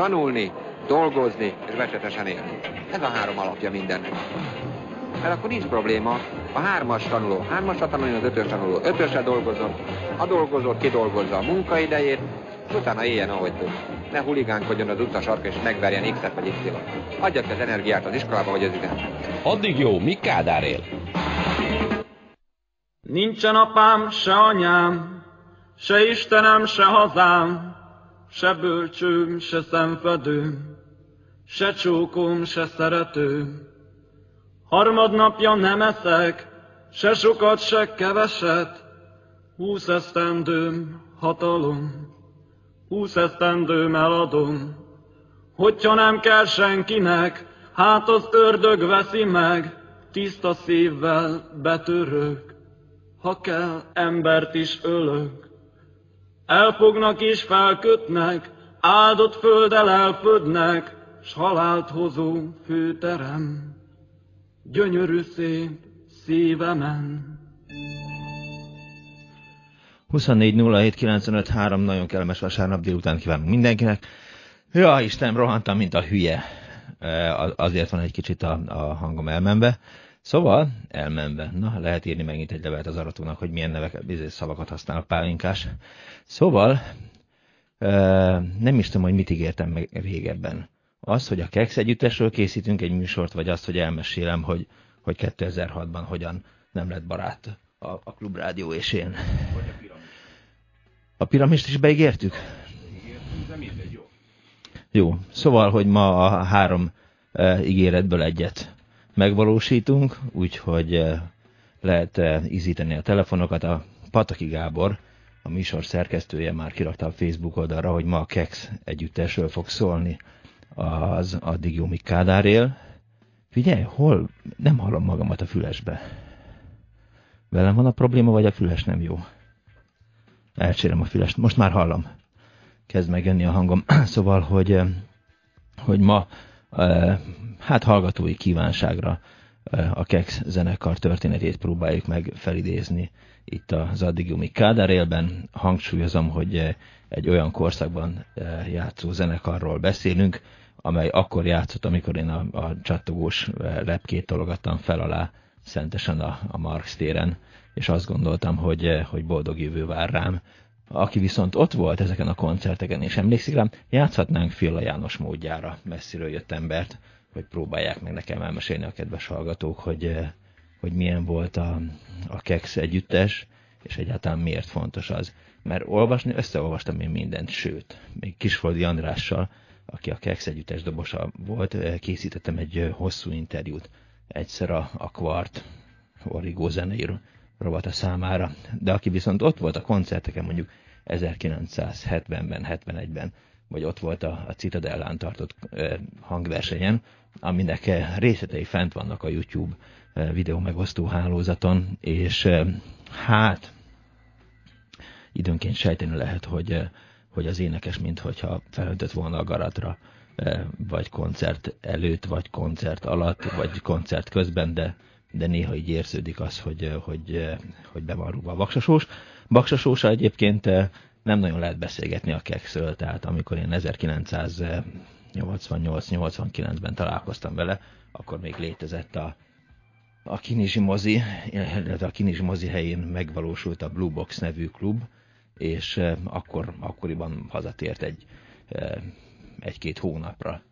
tanulni, dolgozni és becsetesen élni. Ez a három alapja mindennek. Mert akkor nincs probléma. A hármas tanuló hármasra tanulni, az ötös tanuló ötösre dolgozom, a dolgozó kidolgozza a munkaidejét, és utána éljen, ahogy tud. Ne huligánkodjon az utca sarka, és megverjen X-et vagy Y-t. Adja ki az energiát az iskolába, vagy az üzenbe. Addig jó, mi Kádár él? Nincsen apám, se anyám, se Istenem, se hazám, se bölcsőm, se szemfedőm, se csókom, se szeretőm. Harmadnapja nem eszek, se sokat, se keveset, húsz esztendőm hatalom, húsz esztendőm eladom. Hogyha nem kell senkinek, hát az ördög veszi meg, tiszta szívvel betörök, ha kell, embert is ölök. Elfognak és felkötnek, áldott földdel elfödnek, s halált hozó főterem, gyönyörű szép szívemen. 24 nagyon kellemes vasárnap délután kívánunk mindenkinek. Ja, Isten, rohantam, mint a hülye. Azért van egy kicsit a, a hangom elmenve. Szóval, elmenve. Na, lehet írni megint egy levelet az aratónak, hogy milyen neveket, bizonyos szavakat használ a pálinkás. Szóval, nem is tudom, hogy mit ígértem meg régebben. Az, hogy a Kex együttesről készítünk egy műsort, vagy azt, hogy elmesélem, hogy, hogy 2006-ban hogyan nem lett barát a, a klubrádió és én. Vagy a piramis. A piramist is beígértük? Ígértünk, de mindegy, jó. Jó, szóval, hogy ma a három e, ígéretből egyet megvalósítunk, úgyhogy e, lehet e, ízíteni a telefonokat. A Pataki Gábor, a műsor szerkesztője már kirakta a Facebook oldalra, hogy ma a Kex együttesről fog szólni az addig míg Kádár él. Figyelj, hol? Nem hallom magamat a fülesbe. Velem van a probléma, vagy a füles nem jó? Elcsérem a fülest. Most már hallom. Kezd megjönni a hangom. Szóval, hogy, eh, hogy ma eh, hát hallgatói kívánságra eh, a Kex zenekar történetét próbáljuk meg felidézni itt az Addigiumi Kádár élben. Hangsúlyozom, hogy egy olyan korszakban játszó zenekarról beszélünk, amely akkor játszott, amikor én a, a csattogós lepkét tologattam fel alá szentesen a, a Marx téren, és azt gondoltam, hogy, hogy boldog jövő vár rám. Aki viszont ott volt ezeken a koncerteken, és emlékszik rám, játszhatnánk Fila János módjára messziről jött embert, hogy próbálják meg nekem elmesélni a kedves hallgatók, hogy, hogy milyen volt a, a Kex együttes, és egyáltalán miért fontos az. Mert olvasni, összeolvastam én mindent, sőt, még Kisfoldi Andrással, aki a Kex együttes dobosa volt, készítettem egy hosszú interjút egyszer a, a Quart Origo zenei rovata számára, de aki viszont ott volt a koncerteken mondjuk 1970-ben, 71-ben, vagy ott volt a, a Citadellán tartott e, hangversenyen, aminek részletei fent vannak a YouTube videó megosztó hálózaton, és e, hát időnként sejteni lehet, hogy, hogy az énekes, mintha felöntött volna a garatra, vagy koncert előtt, vagy koncert alatt, vagy koncert közben, de, de néha így érződik az, hogy, hogy, hogy be van rúgva a baksasós. Baksasósa egyébként nem nagyon lehet beszélgetni a kekszről, tehát amikor én 1988-89-ben találkoztam vele, akkor még létezett a, a Kinizsi mozi, illetve a Kinizsi mozi helyén megvalósult a Blue Box nevű klub, és akkor, akkoriban hazatért egy egy-két hónapra.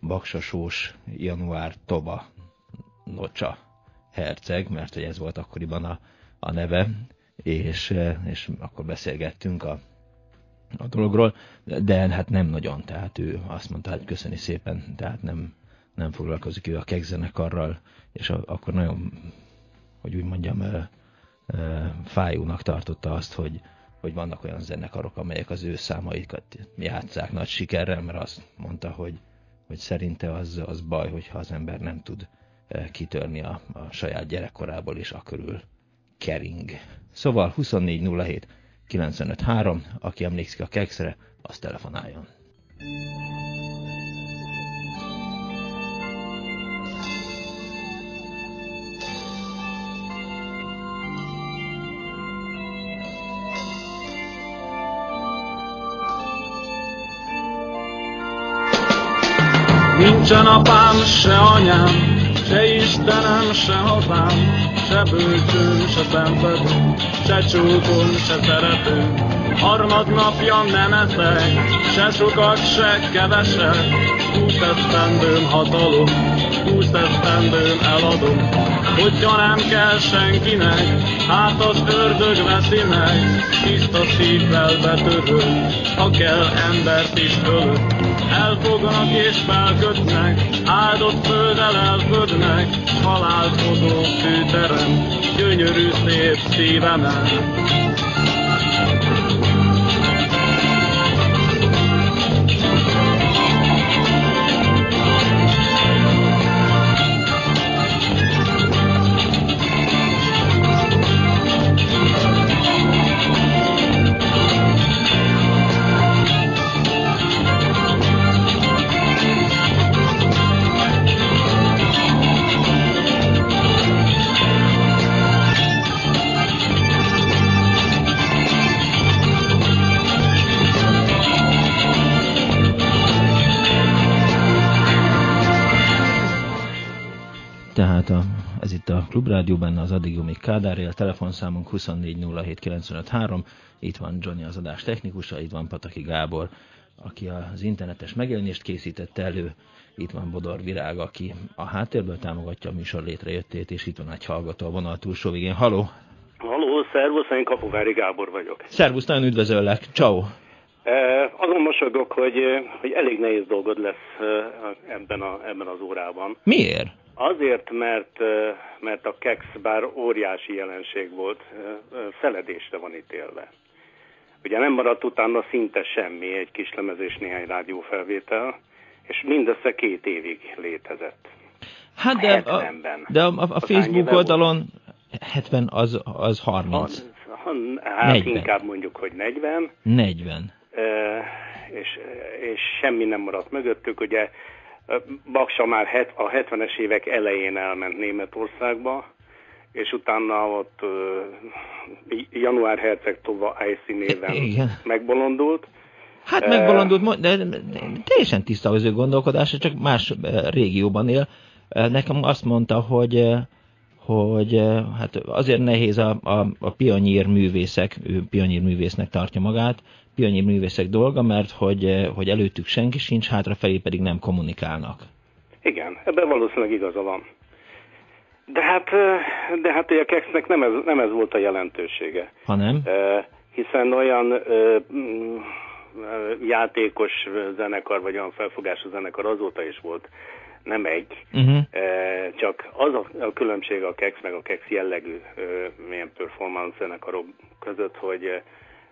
Baksasós, január, Toba, Nocsa herceg, mert hogy ez volt akkoriban a, a neve, és, és akkor beszélgettünk a, a dologról, de hát nem nagyon, tehát ő azt mondta, hogy köszöni szépen, tehát nem, nem foglalkozik ő a kegzenekarral, és akkor nagyon, hogy úgy mondjam, fájónak tartotta azt, hogy, hogy vannak olyan zenekarok, amelyek az ő számaikat játszák nagy sikerrel, mert azt mondta, hogy, hogy szerinte az, az baj, hogyha az ember nem tud kitörni a, a saját gyerekkorából, és akörül kering. Szóval 2407 953, aki emlékszik a kekszre, az telefonáljon. Nincsen apám, se anyám, se Istenem, se hazám, se bölcsőm, se szenvedő, se csókom, se szerető. Harmadnapja nem eszek, se sokat, se keveset, húsz esztendőm hatalom, húsz esztendőm eladom. Hogyha nem kell senkinek, hát az ördög veszi meg, tiszta szívvel betöröm, ha kell embert is ölök. Elfognak és felkötnek, áldott földel elfödnek, hozó fűterem, gyönyörű szép szívemen. Klubrádió, benne az addig még Kádár él, telefonszámunk 2407953, itt van Johnny az adás technikusa, itt van Pataki Gábor, aki az internetes megjelenést készítette elő, itt van Bodor Virág, aki a háttérből támogatja a műsor létrejöttét, és itt van egy hallgató a vonal túlsó végén. Haló! Haló, szervusz, én Kapuvári Gábor vagyok. Szervusz, nagyon üdvözöllek, ciao. E, azon mosogok, hogy, hogy elég nehéz dolgod lesz ebben, a, ebben az órában. Miért? Azért, mert, mert a kex bár óriási jelenség volt, szeledésre van ítélve. Ugye nem maradt utána szinte semmi, egy kis lemez és néhány rádiófelvétel, és mindössze két évig létezett. Hát de, a, de a, a Facebook oldalon 70 az, az 30. Ha, hát 40. inkább mondjuk, hogy 40. 40. E, és, és semmi nem maradt mögöttük. Ugye Baksa már het, a 70-es évek elején elment Németországba, és utána ott Január Herceg Tova Icy néven Igen. megbolondult. Hát megbolondult, de, de teljesen tiszta az ő gondolkodása, csak más régióban él. Nekem azt mondta, hogy hogy hát azért nehéz a, a, a pionýr művészek, ő pionýr művésznek tartja magát, pionýr művészek dolga, mert hogy, hogy előttük senki sincs, hátrafelé pedig nem kommunikálnak. Igen, ebben valószínűleg igaza van. De hát, de hát a Kexnek nem ez, nem ez volt a jelentősége. Ha nem? Hiszen olyan játékos zenekar, vagy olyan felfogású zenekar azóta is volt, nem egy, uh-huh. csak az a, a különbség a Kex meg a Kex jellegű milyen performance zenekarok között, hogy,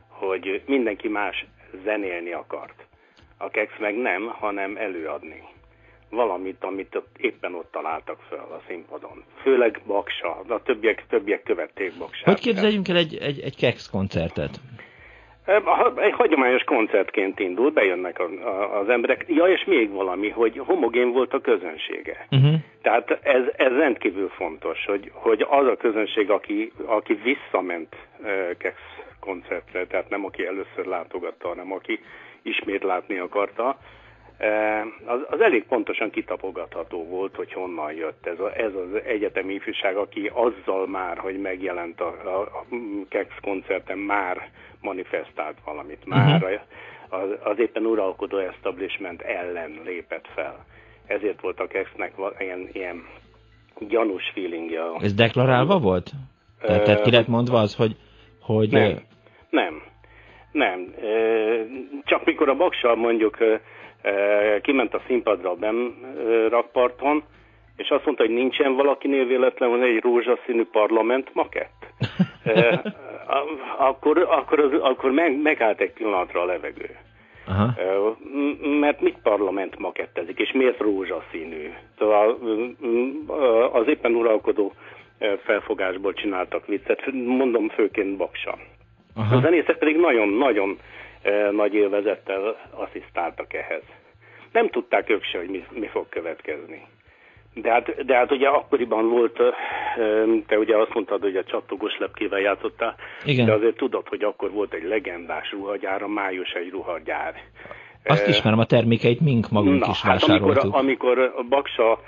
hogy mindenki más zenélni akart. A Kex meg nem, hanem előadni valamit, amit éppen ott találtak fel a színpadon. Főleg Baksa, a többiek, többiek követték Baksát. Hogy képzeljünk el egy, egy, egy Kex koncertet? Egy hagyományos koncertként indult, bejönnek a, a, az emberek. Ja, és még valami, hogy homogén volt a közönsége. Uh-huh. Tehát ez, ez rendkívül fontos, hogy, hogy az a közönség, aki, aki visszament uh, Kex koncertre, tehát nem aki először látogatta, hanem aki ismét látni akarta, az, az elég pontosan kitapogatható volt, hogy honnan jött ez, a, ez az egyetemi ifjúság, aki azzal már, hogy megjelent a, a, a Kex koncerten, már manifestált valamit, uh-huh. már az, az éppen uralkodó establishment ellen lépett fel. Ezért volt a Kexnek ilyen, ilyen gyanús feelingja. Ez deklarálva volt? Tehát, tehát ki lett mondva az, hogy... hogy nem, nem, nem. Csak mikor a Baksal mondjuk kiment a színpadra a Ben rakparton, és azt mondta, hogy nincsen valakinél véletlenül egy rózsaszínű parlament makett. akkor akkor, az, akkor meg, megállt egy pillanatra a levegő. Aha. Mert mit parlament makettezik, és miért rózsaszínű? Szóval az éppen uralkodó felfogásból csináltak viccet, mondom főként Baksa. Aha. A zenészek pedig nagyon-nagyon nagy élvezettel asszisztáltak ehhez. Nem tudták ők se, hogy mi, mi fog következni. De hát, de hát ugye akkoriban volt, te ugye azt mondtad, hogy a csattogos lepkével játszottál, Igen. de azért tudod, hogy akkor volt egy legendás ruhagyár, a május egy ruhagyár. Azt ismerem, a termékeit mink magunk Na, is hát vásároltuk. Amikor, amikor Baksa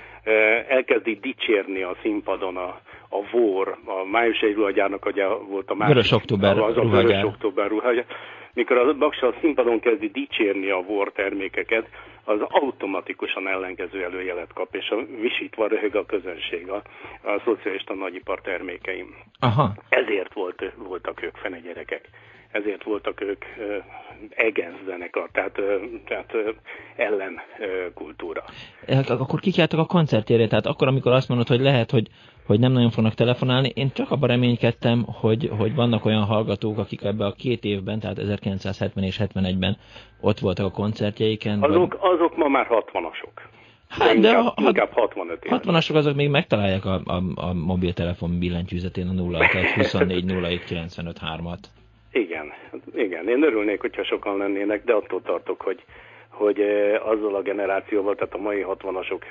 elkezdi dicsérni a színpadon a, a vor, a május egy ruhagyárnak ugye volt a másik. Vörös október az a vörös október ruhagyár. Mikor a Baksa a színpadon kezdi dicsérni a vor termékeket, az automatikusan ellenkező előjelet kap, és a visítva röhög a közönség a, a szocialista nagyipar termékeim. Aha. Ezért volt, voltak ők fene gyerekek ezért voltak ők egens zenekar, tehát, tehát ellen kultúra. Akkor kikiáltak a koncertjére, tehát akkor, amikor azt mondod, hogy lehet, hogy, hogy nem nagyon fognak telefonálni, én csak abban reménykedtem, hogy, hogy vannak olyan hallgatók, akik ebbe a két évben, tehát 1970 és 71-ben ott voltak a koncertjeiken. Azok, vagy... azok ma már 60-asok. Hát, de, de inkább, a, inkább 65 éves. 60-asok azok még megtalálják a, a, a mobiltelefon billentyűzetén a 0 24 07 95 3-at. Igen, igen. Én örülnék, hogyha sokan lennének, de attól tartok, hogy, hogy azzal a generációval, tehát a mai 60-asok,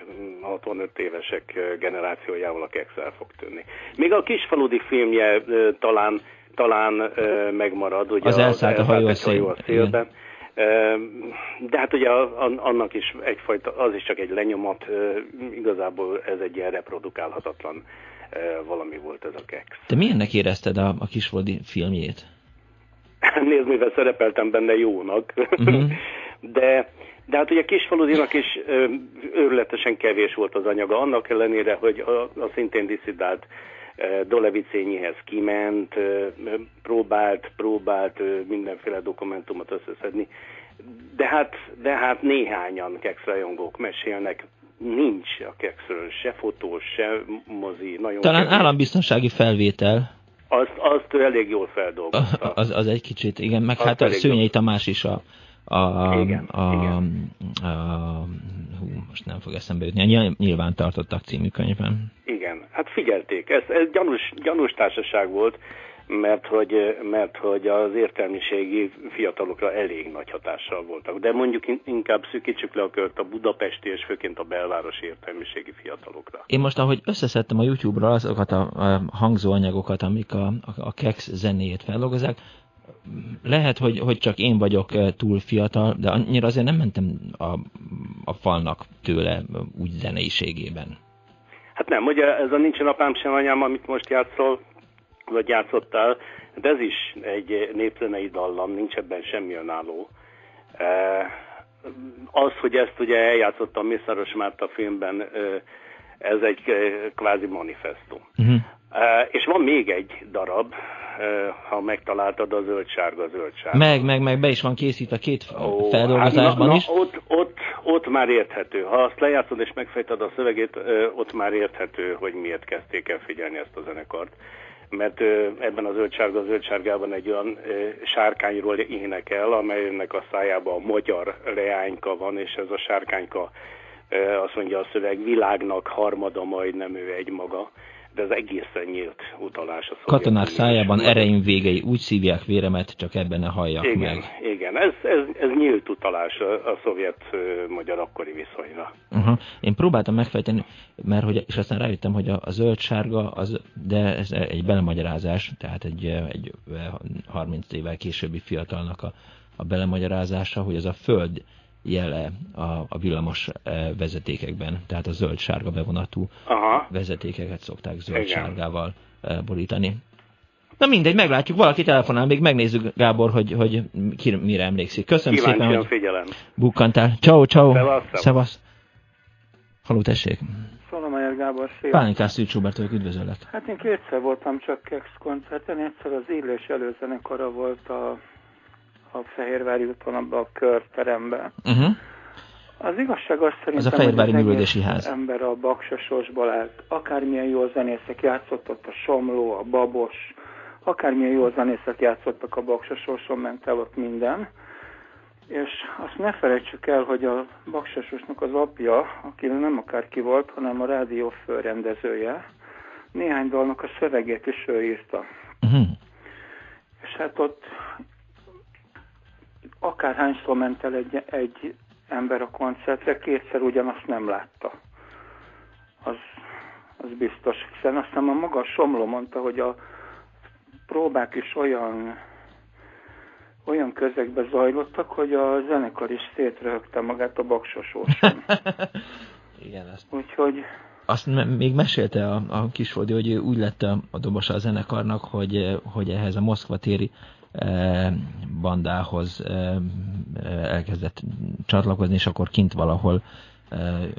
65 évesek eh, generációjával a Kex el fog tűnni. Még a kisfaludi filmje talán, talán megmarad, ugye az elszállt a hajó a szélben. De hát ugye annak is egyfajta, az is csak egy lenyomat, igazából ez egy ilyen reprodukálhatatlan valami volt ez a kex. Te milyennek érezted a, a kisfaludi filmjét? nézd, mivel szerepeltem benne jónak, uh-huh. de, de hát ugye Kisfaludinak is őrületesen kevés volt az anyaga, annak ellenére, hogy a, a szintén diszidált Dolevicényihez kiment, próbált, próbált mindenféle dokumentumot összeszedni, de hát, de hát néhányan kekszrajongók mesélnek, nincs a kekszről se fotó, se mozi. Nagyon Talán kevés. állambiztonsági felvétel azt, azt ő elég jól feldolgozta. Az, az egy kicsit, igen, meg azt hát a Szőnyei Tamás is a, a, igen, a, igen. A, a, hú, most nem fog eszembe jutni, Nyilván tartottak című könyvben. Igen, hát figyelték, ez, ez gyanús, gyanús társaság volt, mert hogy, mert hogy az értelmiségi fiatalokra elég nagy hatással voltak. De mondjuk inkább szűkítsük le a kört a budapesti és főként a belvárosi értelmiségi fiatalokra. Én most, ahogy összeszedtem a YouTube-ra azokat a, a hangzóanyagokat, amik a, a, a Kex zenéjét feldolgozzák, lehet, hogy, hogy csak én vagyok eh, túl fiatal, de annyira azért nem mentem a, a falnak tőle úgy zeneiségében. Hát nem, ugye ez a Nincsen apám sem anyám, amit most játszol, vagy játszottál, de ez is egy népzenei dallam, nincs ebben semmi önálló. Az, hogy ezt ugye eljátszottam Mészáros Márta filmben, ez egy kvázi manifestum. Uh-huh. És van még egy darab, ha megtaláltad a zöld-sárga, zöld-sárga. Meg, meg, meg, be is van készít a két Ó, feldolgozásban hát na, is. Na, ott, ott, ott már érthető. Ha azt lejátszod és megfejted a szövegét, ott már érthető, hogy miért kezdték el figyelni ezt a zenekart mert ebben a zöldsárga zöldsárgában egy olyan sárkányról énekel, amelynek a szájában a magyar leányka van, és ez a sárkányka azt mondja a szöveg, világnak harmada majdnem ő egy maga de ez egészen nyílt utalás. A Katonák szájában ereim végei úgy szívják véremet, csak ebben ne halljak igen, meg. Igen, ez, ez, ez nyílt utalás a, a szovjet-magyar akkori viszonyra. Uh-huh. Én próbáltam megfejteni, mert hogy, és aztán rájöttem, hogy a, a zöld-sárga, az, de ez egy belemagyarázás, tehát egy, egy 30 évvel későbbi fiatalnak a, a belemagyarázása, hogy ez a föld jele a, a villamos e, vezetékekben, tehát a zöld-sárga bevonatú Aha. vezetékeket szokták zöld-sárgával e, borítani. Na mindegy, meglátjuk, valaki telefonál, még megnézzük, Gábor, hogy, hogy ki mire emlékszik. Köszönöm Kíváncsian szépen, hogy figyelem. bukkantál. Ciao, ciao. Szevasz. Haló, tessék. Szolomajer Gábor, szia. Pálinkás Szűcs Robert üdvözöllek. Hát én kétszer voltam csak Kex koncerten, egyszer az Illés előzenekara volt a a Fehérvári úton, abban a körteremben. Uh-huh. Az igazság az szerintem, az a Fehérvári művődési ház. ember a Baksa sorsból állt. Akármilyen jó zenészek játszott ott a Somló, a Babos, akármilyen jó zenészek játszottak a Baksa sorson, ment el ott minden. És azt ne felejtsük el, hogy a Baksasosnak az apja, aki nem akárki volt, hanem a rádió főrendezője, néhány dalnak a szövegét is ő írta. Uh-huh. És hát ott akárhányszor ment el egy, egy ember a koncertre, kétszer ugyanazt nem látta. Az, az biztos. Hiszen aztán a maga Somló mondta, hogy a próbák is olyan olyan közegbe zajlottak, hogy a zenekar is szétröhögte magát a baksosóson. Igen, ezt. Úgyhogy... Azt még mesélte a, a Kisfoldi, hogy ő úgy lett a, a dobosa a zenekarnak, hogy, hogy ehhez a Moszkva téri bandához e, elkezdett csatlakozni, és akkor kint valahol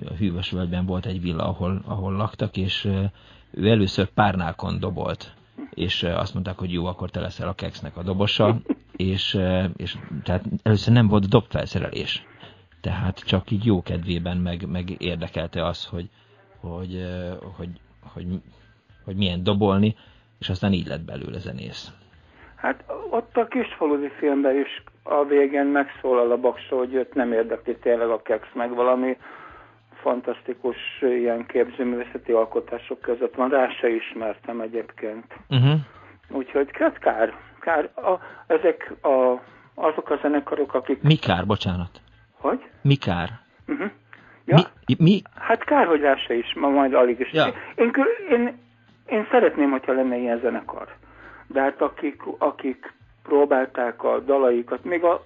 a hűvös völgyben volt egy villa, ahol, ahol laktak, és ő először párnákon dobolt, és azt mondták, hogy jó, akkor te leszel a keksznek a dobosa, és, és tehát először nem volt dobfelszerelés. Tehát csak így jó kedvében meg, meg érdekelte az, hogy, hogy, hogy, hogy, hogy milyen dobolni, és aztán így lett belőle zenész. Hát ott a kisfaludi filmben is a végén megszólal a baksa, hogy őt nem érdekli tényleg a keksz, meg valami fantasztikus ilyen képzőművészeti alkotások között van, rá se ismertem egyébként. Uh-huh. Úgyhogy hát kár, kár. A, ezek a, azok a zenekarok, akik... Mi kár, bocsánat? Hogy? Mi kár? Uh-huh. Ja? Mi, mi? Hát kár, hogy rá se is, ma majd alig is. Ja. Én, én, én szeretném, hogyha lenne ilyen zenekar. De hát akik, akik próbálták a dalaikat, még a,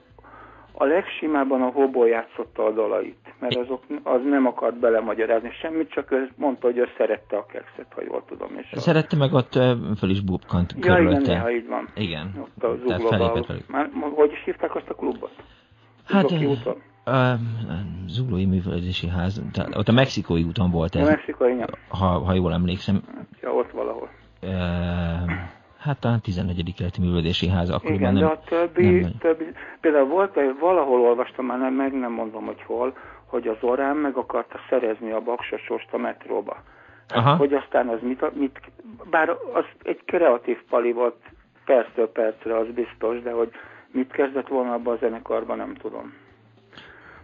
a legsimában a hobó játszotta a dalait, mert azok, az nem akart belemagyarázni semmit, csak ő mondta, hogy ő szerette a kekszet, ha jól tudom. És szerette meg ott föl is bubkant Ja, igen, néha így van. Igen. Ott a Zuglóban. Már, hogy is hívták azt a klubot? Hát, a Zuglói Művelődési Ház, tehát ott a Mexikói úton volt ez. A Mexikói, ha, ha jól emlékszem. Ja, ott valahol. E, hát talán 11. keleti művelődési ház akkoriban Igen, nem, de a többi, nem... többi, például volt, valahol olvastam, már nem, meg nem mondom, hogy hol, hogy az Orán meg akarta szerezni a baksasost a metróba. Aha. Hogy aztán az mit, mit, bár az egy kreatív pali volt perctől percre, az biztos, de hogy mit kezdett volna abban a zenekarban, nem tudom.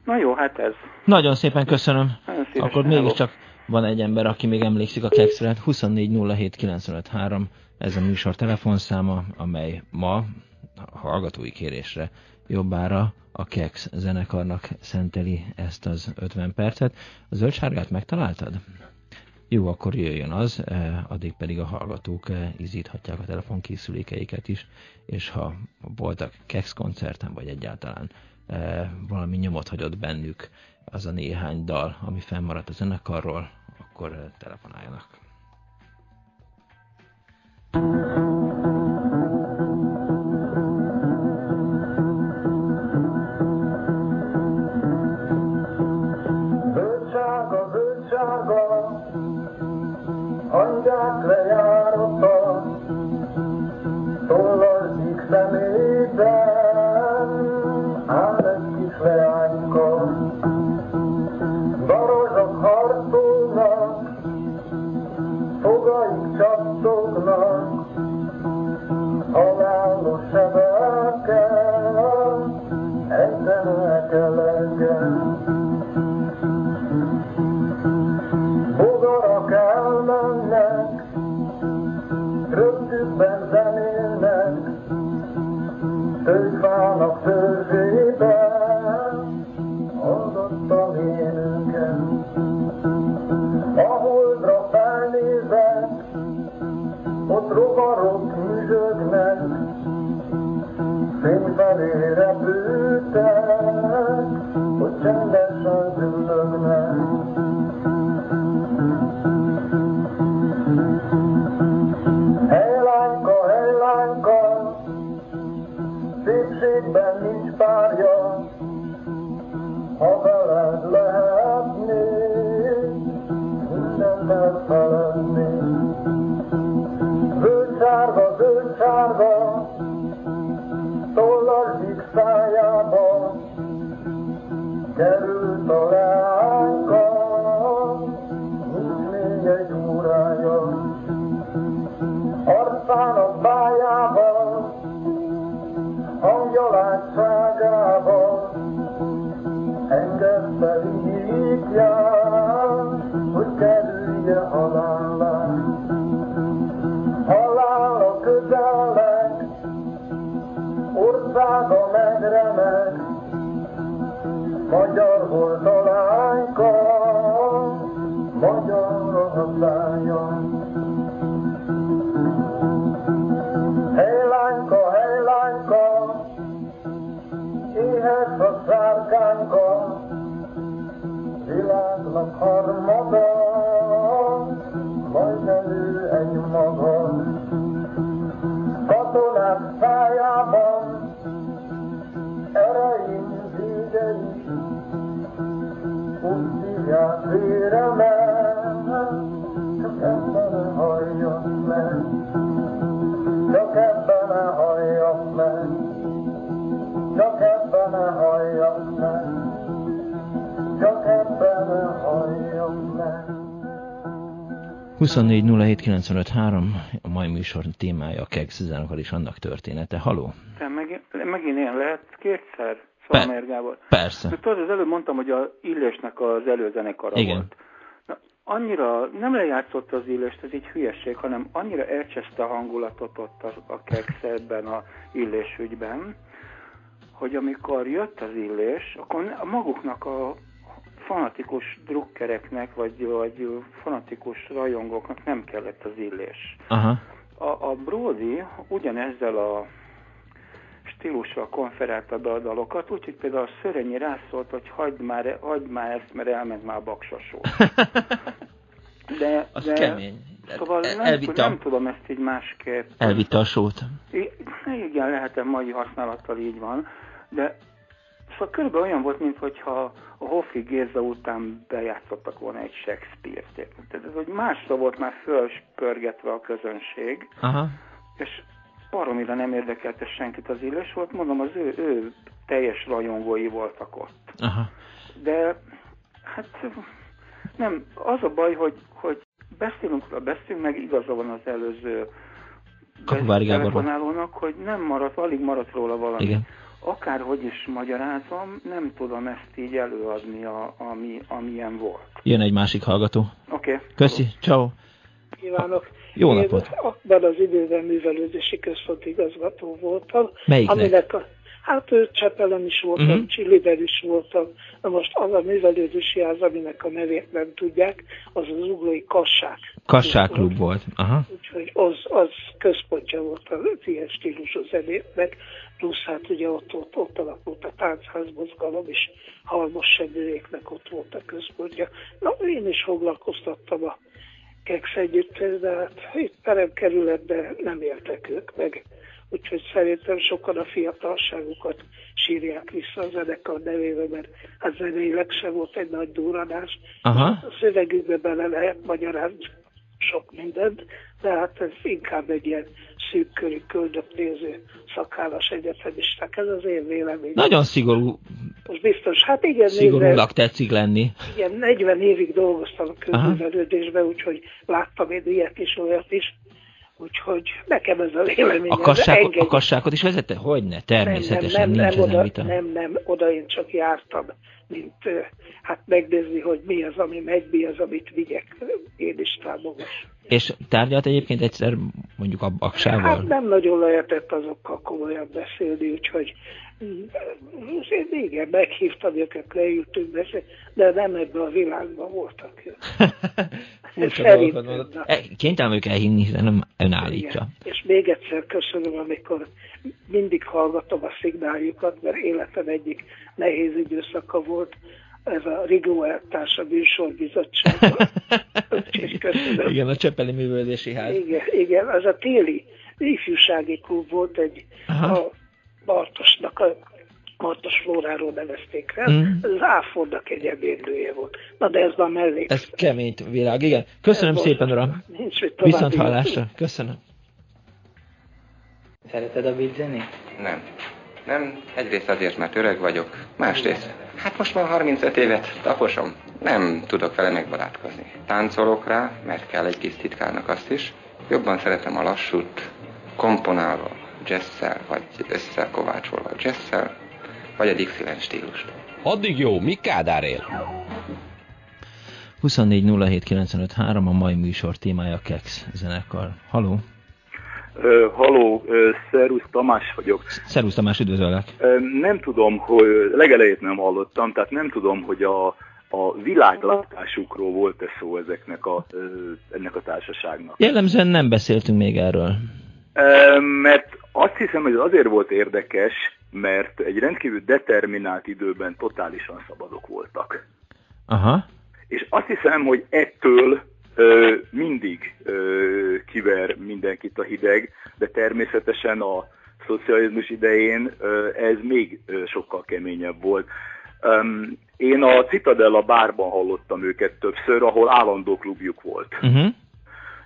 Na jó, hát ez. Nagyon szépen köszönöm. Nagyon Akkor mégiscsak van egy ember, aki még emlékszik a kekszre. 2407953 ez a műsor telefonszáma, amely ma hallgatói kérésre jobbára a Kex zenekarnak szenteli ezt az 50 percet. A zöldsárgát megtaláltad? Jó, akkor jöjjön az, addig pedig a hallgatók izíthatják a telefonkészülékeiket is, és ha voltak Kex koncerten, vagy egyáltalán valami nyomot hagyott bennük az a néhány dal, ami fennmaradt a zenekarról, akkor telefonáljanak. Thank you. 24 07 95 3, a mai műsor témája a Kegsz zenekar és annak története. Haló? Te megint, megint én lehet kétszer, Szalmer Gábor. Persze. Mert tudod, az előbb mondtam, hogy a Illésnek az előzenekara Igen. volt. Na, annyira nem lejátszott az Illést, ez egy hülyeség, hanem annyira elcseszte a hangulatot ott a, a Kex ebben a Illés ügyben, hogy amikor jött az Illés, akkor maguknak a fanatikus drukkereknek, vagy, vagy fanatikus rajongóknak nem kellett az Illés. Aha. A, a Brody ugyanezzel a stílussal konferálta be a dalokat, úgyhogy például a Szörönyi rászólt, hogy hagyd már, hagyd már ezt, mert elment már a baksasó. De, Az de, kemény. Szóval El- nem, elvitte, nem tudom ezt így másképp. elvitte a sót. I- Igen, lehet, mai használattal így van, de szóval körülbelül olyan volt, mintha a Hoffi Géza után bejátszottak volna egy Shakespeare-t. Tehát ez, hogy másra volt már fölspörgetve a közönség, Aha. és baromira nem érdekelte senkit az illés volt, mondom, az ő, ő teljes rajongói voltak ott. Aha. De hát nem, az a baj, hogy, hogy beszélünk, beszélünk, meg igaza van az előző telefonálónak, hogy nem maradt, alig maradt róla valami. Igen. Akárhogy is magyarázom, nem tudom ezt így előadni, a, ami, amilyen volt. Jön egy másik hallgató. Oké. Okay. Köszi, ciao. Kívánok! Jó Én napot. Abban az időben művelődési központ igazgató voltam. Melyiknek? Aminek a, hát Csepelen is voltam, Mhm. uh-huh. Csilliben is voltam. Na most az a művelődési ház, aminek a nevét nem tudják, az az uglói kassák. Kassák klub volt. Aha. Úgyhogy az, az központja volt az ilyen stílusú zenének, plusz hát ugye ott, ott, ott alakult a táncházmozgalom is, Halmos Sebőéknek ott volt a központja. Na, én is foglalkoztattam a Kex együttes, de hát itt peremkerületben nem éltek ők meg. Úgyhogy szerintem sokan a fiatalságukat sírják vissza a zenekar nevébe, mert hát zeneileg sem volt egy nagy durranás. Aha. A szövegükbe bele lehet magyarázni sok mindent, de hát ez inkább egy ilyen szűk körű köldök néző szakállas egyetemisták. Ez az én véleményem. Nagyon szigorú, Most biztos, hát igen, nézve, szigorúnak tetszik lenni. igen, 40 évig dolgoztam a közművelődésben, úgyhogy láttam én ilyet is, olyat is. Úgyhogy nekem ez a véleményem. A, engedj- a kassákot is vezette? Hogyne, természetesen nem, nem, nincs nem, oda, nem, nem, oda én csak jártam, mint hát megnézni, hogy mi az, ami megy, mi az, amit vigyek. Én is támogass. És tárgyalt egyébként egyszer mondjuk a baksával? Hát nem nagyon lehetett azokkal komolyan beszélni, úgyhogy mm, én igen, meghívtam őket, leültünk beszélni, de nem ebben a világban voltak na. E, Kénytelen ők elhinni, hiszen nem ön állítja. Igen. És még egyszer köszönöm, amikor mindig hallgatom a szignáljukat, mert életem egyik nehéz időszaka volt, ez a Rigó eltárs a műsorbizottság. Igen, a Csepeli Művelődési Ház. Igen, igen, az a téli ifjúsági klub volt egy Aha. a Bartosnak, a Martos Flóráról nevezték el, Mm. ez az Áfordnak egy ebédlője volt. Na de ez már mellék. Ez kemény világ, igen. Köszönöm Ez szépen, uram. Nincs mit Viszont hallásra. Köszönöm. Szereted a beat zenét? Nem. Nem, egyrészt azért, mert öreg vagyok, másrészt, hát most már 35 évet taposom, nem tudok vele megbarátkozni. Táncolok rá, mert kell egy kis titkárnak azt is. Jobban szeretem a lassút, komponálva, jazzszel, vagy összekovácsolva jazzszel, vagy a Dixieland stílust. Addig jó, mi Kádár él? 24 07 95 3 a mai műsor témája a Kex zenekar. Haló? Haló, ö, szervusz, Tamás vagyok. Szervusz Tamás, üdvözöllek. Ö, Nem tudom, hogy legelejét nem hallottam, tehát nem tudom, hogy a, a világlátásukról volt-e szó ezeknek a, ennek a társaságnak. Jellemzően nem beszéltünk még erről. Mert azt hiszem, hogy ez azért volt érdekes, mert egy rendkívül determinált időben totálisan szabadok voltak. Aha. És azt hiszem, hogy ettől ö, mindig ö, kiver mindenkit a hideg, de természetesen a szocializmus idején ö, ez még ö, sokkal keményebb volt. Um, én a Citadella bárban hallottam őket többször, ahol állandó klubjuk volt. Uh-huh.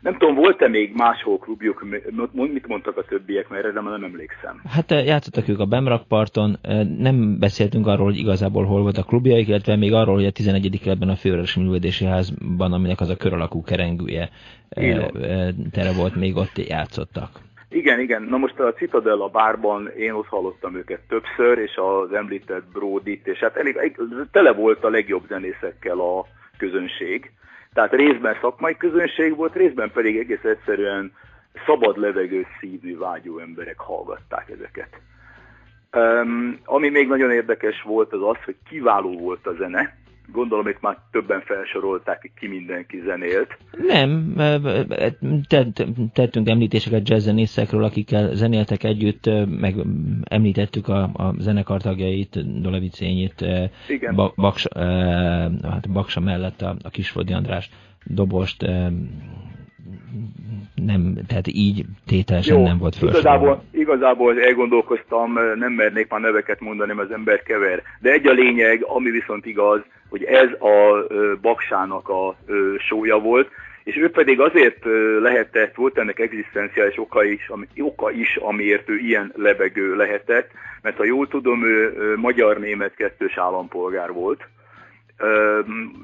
Nem tudom, volt-e még máshol klubjuk, mit mondtak a többiek, mert erre nem emlékszem. Hát eh, játszottak ők a Bemrakparton, eh, nem beszéltünk arról, hogy igazából hol volt a klubjaik, illetve még arról, hogy a 11. kerületben a Fővárosi Művelési Házban, aminek az a kör alakú kerengője eh, tere volt, még ott játszottak. Igen, igen. Na most a Citadella bárban én ott hallottam őket többször, és az említett Brodit, és hát elég, tele volt a legjobb zenészekkel a közönség. Tehát részben szakmai közönség volt, részben pedig egész egyszerűen szabad levegő szívű vágyó emberek hallgatták ezeket. Um, ami még nagyon érdekes volt az az, hogy kiváló volt a zene, Gondolom itt már többen felsorolták, ki mindenki zenélt. Nem, tettünk említéseket jazzzenészekről, akikkel zenéltek együtt, meg említettük a, a zenekar tagjait, Dolavicényit, Baksa, hát Baksa mellett a, a Kisfodi András dobost, nem, tehát így tételesen Jó, nem volt felsorolva. Igazából, igazából elgondolkoztam, nem mernék már neveket mondani, mert az ember kever. De egy a lényeg, ami viszont igaz, hogy ez a Baksának a sója volt, és ő pedig azért lehetett, volt ennek egzisztenciális oka is, ami, oka is, amiért ő ilyen lebegő lehetett, mert ha jól tudom, ő magyar-német kettős állampolgár volt,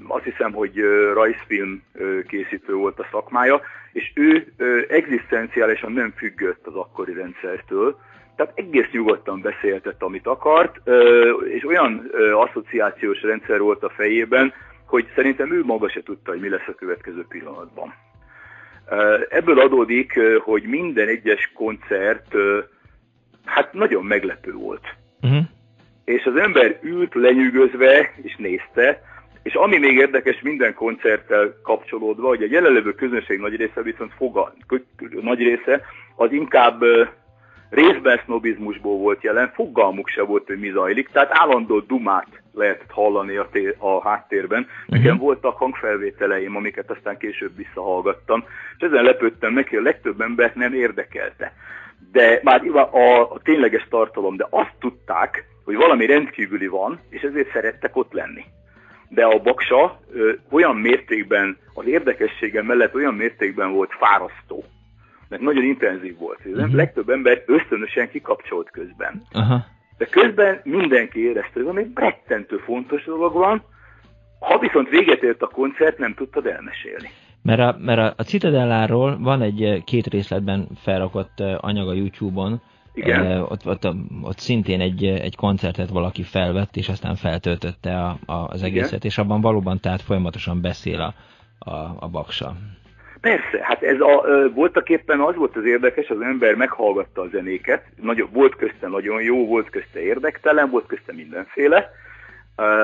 azt hiszem, hogy rajzfilm készítő volt a szakmája, és ő egzisztenciálisan nem függött az akkori rendszertől, tehát egész nyugodtan beszéltett, amit akart, és olyan asszociációs rendszer volt a fejében, hogy szerintem ő maga se tudta, hogy mi lesz a következő pillanatban. Ebből adódik, hogy minden egyes koncert hát nagyon meglepő volt. Uh-huh. És az ember ült lenyűgözve, és nézte, és ami még érdekes minden koncerttel kapcsolódva, hogy a jelenlevő közönség nagy része viszont foga, nagy része az inkább részben sznobizmusból volt jelen, fogalmuk se volt, hogy mi zajlik, tehát állandó dumát lehetett hallani a, té- a háttérben. Nekem uh-huh. voltak hangfelvételeim, amiket aztán később visszahallgattam, és ezen lepődtem neki, a legtöbb embert nem érdekelte. De már a, a tényleges tartalom, de azt tudták, hogy valami rendkívüli van, és ezért szerettek ott lenni. De a baksa ö, olyan mértékben, az érdekessége mellett olyan mértékben volt fárasztó, mert nagyon intenzív volt. Az uh-huh. legtöbb ember ösztönösen kikapcsolt közben. Uh-huh. De közben mindenki érezte, hogy valami rettentő fontos dolog van, ha viszont véget ért a koncert, nem tudtad elmesélni. Mert a, mert a, Citadelláról van egy két részletben felrakott anyag a YouTube-on, igen. Ott, ott, ott szintén egy, egy koncertet valaki felvett, és aztán feltöltötte a, a, az egészet, Igen. és abban valóban tehát folyamatosan beszél a, a, a baksa. Persze, hát ez a, voltak éppen az volt az érdekes, az ember meghallgatta a zenéket, nagyon, volt közte nagyon jó, volt közte érdektelen, volt közte mindenféle,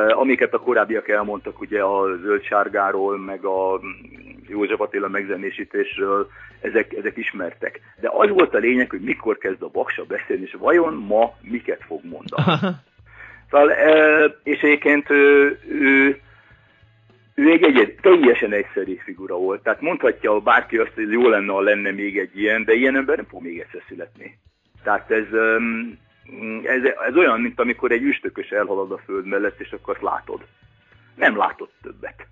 amiket a korábbiak elmondtak ugye a zöldsárgáról, meg a József Attila megzenésítésről, ezek, ezek ismertek. De az volt a lényeg, hogy mikor kezd a Baksa beszélni, és vajon ma miket fog mondani. Szóval, és egyébként ő, ő ő egy, egy teljesen egyszerű figura volt. Tehát mondhatja bárki azt, hogy jó lenne, ha lenne még egy ilyen, de ilyen ember nem fog még egyszer születni. Tehát ez, ez, ez olyan, mint amikor egy üstökös elhalad a föld mellett, és akkor azt látod. Nem látod többet.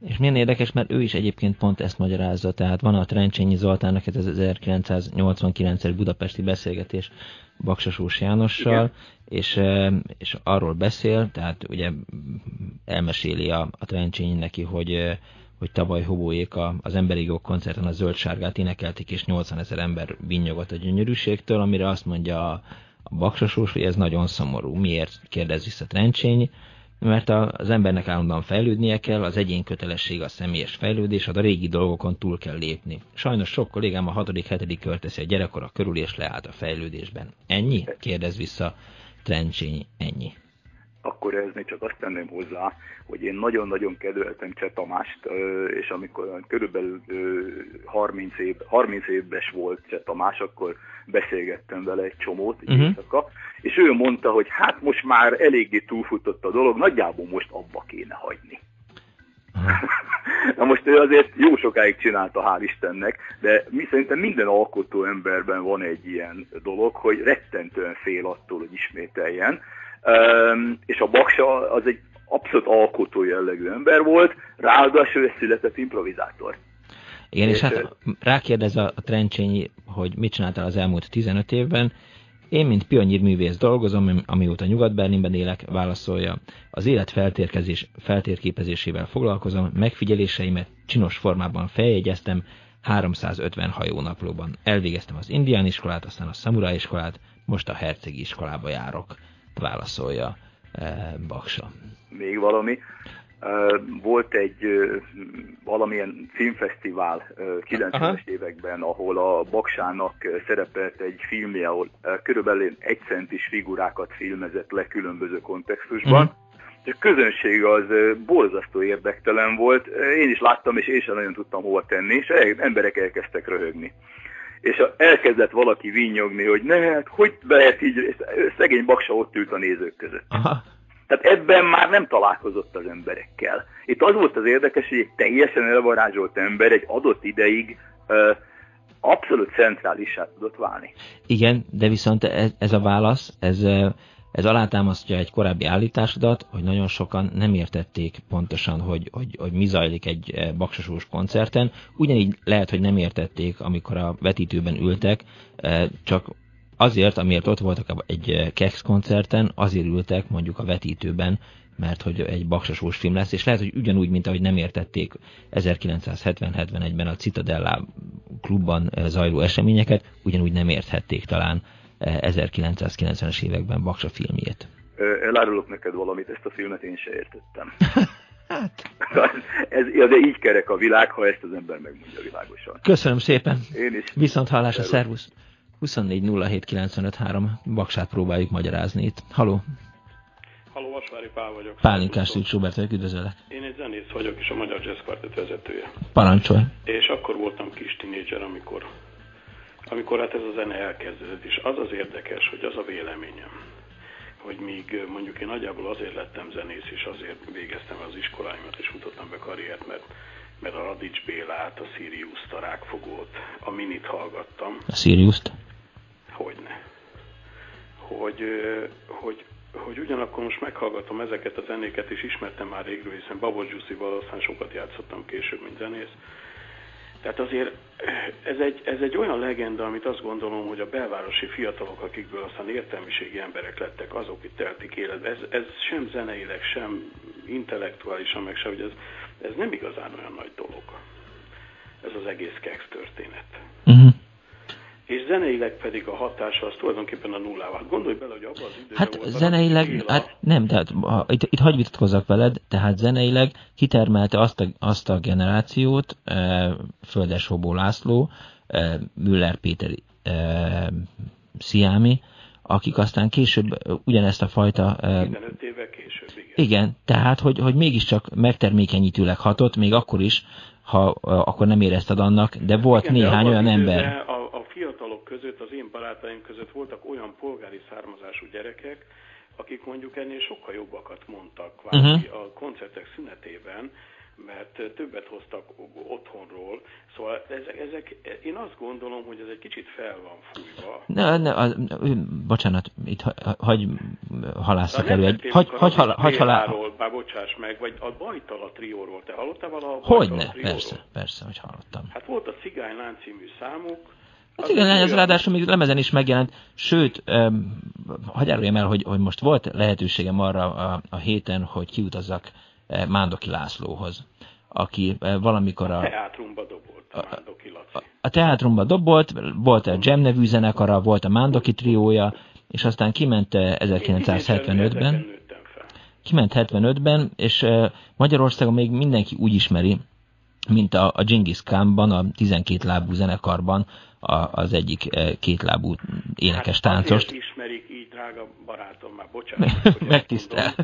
És milyen érdekes, mert ő is egyébként pont ezt magyarázza, tehát van a Trencsényi Zoltánnak ez az 1989-es budapesti beszélgetés Baksasós Jánossal, és, és arról beszél, tehát ugye elmeséli a, a Trencsényi neki, hogy, hogy tavaly Hobóék az Emberi Jog koncerten a zöld sárgát énekelték, és 80 ezer ember vinnyogott a gyönyörűségtől, amire azt mondja a, a Baksasós, hogy ez nagyon szomorú. Miért kérdez vissza Trencsényi? mert az embernek állandóan fejlődnie kell, az egyén kötelesség a személyes fejlődés, a régi dolgokon túl kell lépni. Sajnos sok kollégám a 6.-7. költeszi a gyerekkora körül és leállt a fejlődésben. Ennyi? Kérdez vissza Trencsényi. Ennyi. Akkor ez még csak azt tenném hozzá, hogy én nagyon-nagyon kedveltem Cseh Tamást, és amikor körülbelül 30, év, 30 éves volt Cseh Tamás, akkor beszélgettem vele egy csomót, uh-huh. éjszaka, és ő mondta, hogy hát most már eléggé túlfutott a dolog, nagyjából most abba kéne hagyni. Na most ő azért jó sokáig csinálta, hál' Istennek, de mi szerintem minden alkotó emberben van egy ilyen dolog, hogy rettentően fél attól, hogy ismételjen, és a Baksa az egy abszolút alkotó jellegű ember volt, ráadásul ő született improvizátor. Igen, és, és hát rákérdez a Trencsényi, hogy mit csináltál az elmúlt 15 évben, én, mint pionírművész dolgozom, amióta Nyugat-Berlinben élek, válaszolja. Az élet feltérképezésével foglalkozom, megfigyeléseimet csinos formában feljegyeztem, 350 hajónaplóban. Elvégeztem az indián iskolát, aztán a szamuráj iskolát, most a hercegi iskolába járok, válaszolja eh, Baksa. Még valami? Volt egy valamilyen filmfesztivál 90-es években, ahol a Baksának szerepelt egy filmje, ahol körülbelül egy centis figurákat filmezett le különböző kontextusban. Uh-huh. A közönség az borzasztó érdektelen volt, én is láttam, és én sem nagyon tudtam hova tenni, és emberek elkezdtek röhögni. És elkezdett valaki vinyogni, hogy ne, hát hogy lehet így, és szegény baksa ott ült a nézők között. Aha. Tehát ebben már nem találkozott az emberekkel. Itt az volt az érdekes, hogy egy teljesen elvarázsolt ember egy adott ideig ö, abszolút centrálissá tudott válni. Igen, de viszont ez, ez a válasz, ez, ez alátámasztja egy korábbi állításodat, hogy nagyon sokan nem értették pontosan, hogy, hogy, hogy mi zajlik egy baksasós koncerten. Ugyanígy lehet, hogy nem értették, amikor a vetítőben ültek, csak azért, amiért ott voltak egy eh, Kex koncerten, azért ültek mondjuk a vetítőben, mert hogy egy baksasós film lesz, és lehet, hogy ugyanúgy, mint ahogy nem értették 1970-71-ben a Citadella klubban eh, zajló eseményeket, ugyanúgy nem érthették talán 1990-es eh, években Baksa filmjét. Elárulok neked valamit, ezt a filmet én se értettem. hát. Ez, de így kerek a világ, ha ezt az ember megmondja világosan. Köszönöm szépen. Én is. Viszont hallásra, szervusz. 24 Baksát próbáljuk magyarázni itt. Haló! Haló, Vasvári Pál vagyok. Pálinkás Szűcs Robert üdvözöllek. Én egy zenész vagyok, és a Magyar Jazz Quartet vezetője. Parancsolj! És akkor voltam kis tinédzser, amikor, amikor hát ez a zene elkezdődött, és az az érdekes, hogy az a véleményem, hogy míg mondjuk én nagyjából azért lettem zenész, és azért végeztem az iskoláimat, és futottam be karriert, mert mert a Radics Bélát, a Sirius Tarákfogót, a Minit hallgattam. A Sirius-t? Hogyne. Hogy, hogy, hogy ugyanakkor most meghallgatom ezeket a zenéket, és ismertem már régről, hiszen Babos Gyuszival aztán sokat játszottam később, mint zenész. Tehát azért ez egy, ez egy olyan legenda, amit azt gondolom, hogy a belvárosi fiatalok, akikből aztán értelmiségi emberek lettek, azok itt teltik élet. Ez, ez sem zeneileg, sem intellektuálisan, meg sem, hogy ez, ez nem igazán olyan nagy dolog. Ez az egész Kex történet. Uh-huh és zeneileg pedig a hatása az tulajdonképpen a nullával. Gondolj bele, hogy abban az időben Hát volt zeneileg, Béla... hát nem, tehát itt, itt hagyj vitatkozzak veled, tehát zeneileg kitermelte azt a, azt a generációt, e, Földes Hobó László, e, Müller Péter e, Sziámi, akik aztán később ugyanezt a fajta... E, 15 éve később, igen. Igen, tehát, hogy, hogy mégiscsak megtermékenyítőleg hatott, még akkor is, ha akkor nem érezted annak, de volt igen, néhány de olyan ember. A, fiatalok között, az én barátaim között voltak olyan polgári származású gyerekek, akik mondjuk ennél sokkal jobbakat mondtak kvázi uh-huh. a koncertek szünetében, mert többet hoztak otthonról. Szóval ezek, ezek, én azt gondolom, hogy ez egy kicsit fel van fújva. Ne, ne, a, bocsánat, itt hagy halásszak elő egy... Hagy, hagy, hagy, hagy. Bár bocsáss meg, vagy a Bajtala trióról. Te hallottál valaha a Hogyne, persze, persze, hogy hallottam. Hát volt a Cigány Lán című számuk, Hát igen, ez ráadásul még lemezen is megjelent, sőt, um, hagyj el, hogy, hogy most volt lehetőségem arra a, a héten, hogy kiutazzak uh, Mándoki Lászlóhoz, aki uh, valamikor a... Teátrumba dobolt a Mándoki Laci. A, a teátrumba dobolt, volt a Jam nevű zenekara, volt a Mándoki triója, és aztán kiment 1975-ben. Kiment 75-ben, és Magyarországon még mindenki úgy ismeri, mint a, a Genghis Khanban, a 12 lábú zenekarban a, az egyik kétlábú énekes hát táncost. ismerik így drága barátom, már bocsánat. Megtisztel.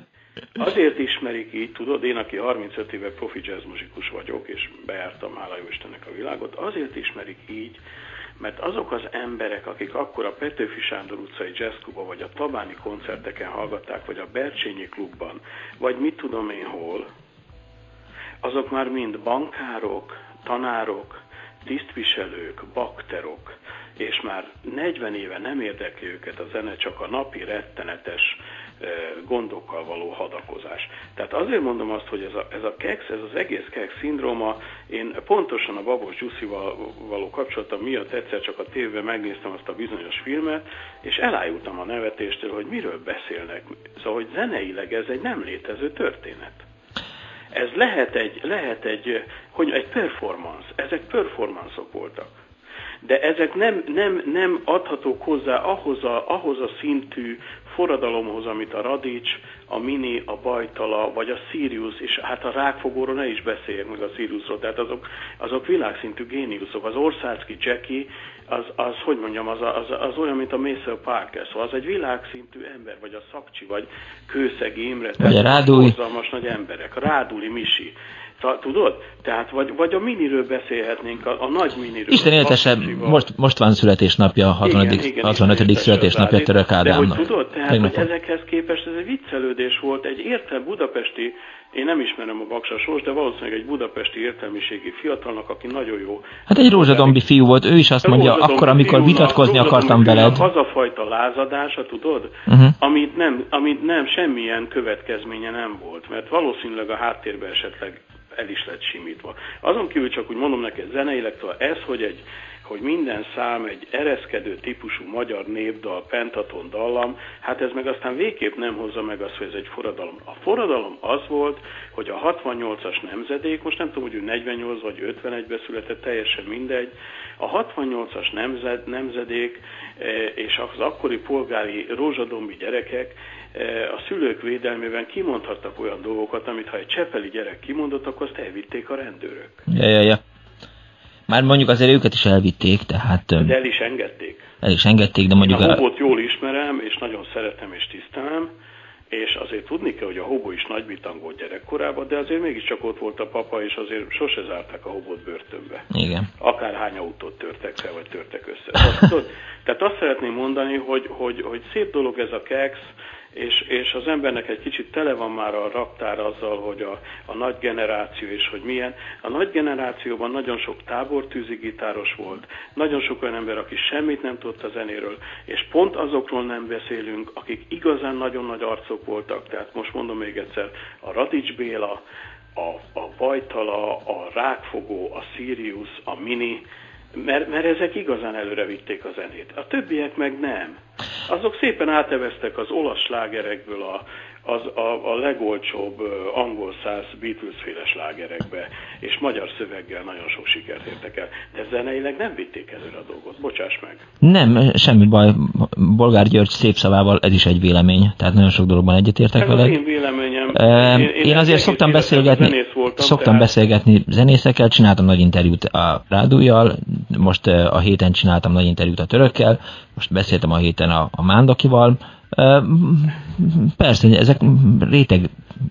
Azért ismerik így, tudod, én, aki 35 éve profi jazz muzsikus vagyok, és bejártam, hála jó Istennek a világot, azért ismerik így, mert azok az emberek, akik akkor a Petőfi Sándor utcai jazzkluba, vagy a Tabáni koncerteken hallgatták, vagy a Bercsényi klubban, vagy mit tudom én hol, azok már mind bankárok, tanárok, tisztviselők, bakterok, és már 40 éve nem érdekli őket a zene, csak a napi rettenetes gondokkal való hadakozás. Tehát azért mondom azt, hogy ez a, ez a kex, ez az egész kex szindróma, én pontosan a Babos Gyuszival való kapcsolatom miatt egyszer csak a tévben megnéztem azt a bizonyos filmet, és elájultam a nevetéstől, hogy miről beszélnek. Szóval, hogy zeneileg ez egy nem létező történet. Ez lehet egy, lehet egy, hogy egy performance, ezek performanceok voltak. De ezek nem, nem, nem adhatók hozzá ahhoz a, ahhoz a szintű forradalomhoz, amit a Radics, a Mini, a Bajtala, vagy a Sirius, és hát a rákfogóról ne is beszéljek meg a Siriusról, tehát azok, azok világszintű géniuszok. Az Orszácki Jackie, az, az hogy mondjam, az, az, az olyan, mint a Mason Parker, szóval az egy világszintű ember, vagy a Szakcsi, vagy Kőszegi Imre, vagy a Rádúli. nagy emberek, Ráduli Misi, Tudod? Tehát vagy, vagy a miniről beszélhetnénk, a, a nagy miniről. Isten éltese, most, most van születésnapja, a 60. Igen, igen, 65. Igen, születésnapja Török Ádámnak. De hogy tudod, tehát hogy ezekhez képest ez egy viccelődés volt, egy értel budapesti, én nem ismerem a Baksasós, de valószínűleg egy budapesti értelmiségi fiatalnak, aki nagyon jó. Hát egy rózsadombi fiú volt, ő is azt mondja, akkor, amikor vitatkozni akartam veled. Az a fajta lázadása, tudod, uh-huh. amit, nem, amit nem, semmilyen következménye nem volt, mert valószínűleg a háttérben esetleg el is lett simítva. Azon kívül csak úgy mondom neked zeneileg, szóval ez, hogy egy hogy minden szám egy ereszkedő típusú magyar népdal, pentaton dallam, hát ez meg aztán végképp nem hozza meg azt, hogy ez egy forradalom. A forradalom az volt, hogy a 68-as nemzedék, most nem tudom, hogy ő 48 vagy 51-ben született, teljesen mindegy, a 68-as nemzed, nemzedék eh, és az akkori polgári rózsadombi gyerekek a szülők védelmében kimondhattak olyan dolgokat, amit ha egy csepeli gyerek kimondott, akkor azt elvitték a rendőrök. Ja, ja, ja. Már mondjuk azért őket is elvitték, tehát... De el is engedték. El is engedték, de mondjuk... Én a hobót jól ismerem, és nagyon szeretem és tisztelem, és azért tudni kell, hogy a hobó is nagy bitangó gyerekkorában, de azért mégiscsak ott volt a papa, és azért sose zárták a hobót börtönbe. Igen. Akárhány autót törtek fel, vagy törtek össze. Tehát azt szeretném mondani, hogy, hogy, hogy szép dolog ez a keks, és, és az embernek egy kicsit tele van már a raktár azzal, hogy a, a nagy generáció és hogy milyen. A nagy generációban nagyon sok tábortűzi gitáros volt, nagyon sok olyan ember, aki semmit nem tudta zenéről, és pont azokról nem beszélünk, akik igazán nagyon nagy arcok voltak, tehát most mondom még egyszer, a Radics Béla, a, a Bajtala, a Rákfogó, a Sirius, a Mini, mert, mert ezek igazán előre vitték a zenét. A többiek meg nem. Azok szépen áteveztek az olasz slágerekből a, az a, a legolcsóbb angol száz Beatles-féle slágerekbe, és magyar szöveggel nagyon sok sikert értek el. De zeneileg nem vitték előre a dolgot. Bocsáss meg. Nem, semmi baj. Bolgár György szép szavával ez is egy vélemény, tehát nagyon sok dologban egyetértek vele. Ez én véleményem. E, én, én, én azért szoktam beszélgetni, voltam, szoktam tehát... beszélgetni zenészekkel, csináltam nagy interjút a Rádújjal, most a héten csináltam nagy interjút a törökkel, most beszéltem a héten a, a Mándokival, Persze, ezek réteg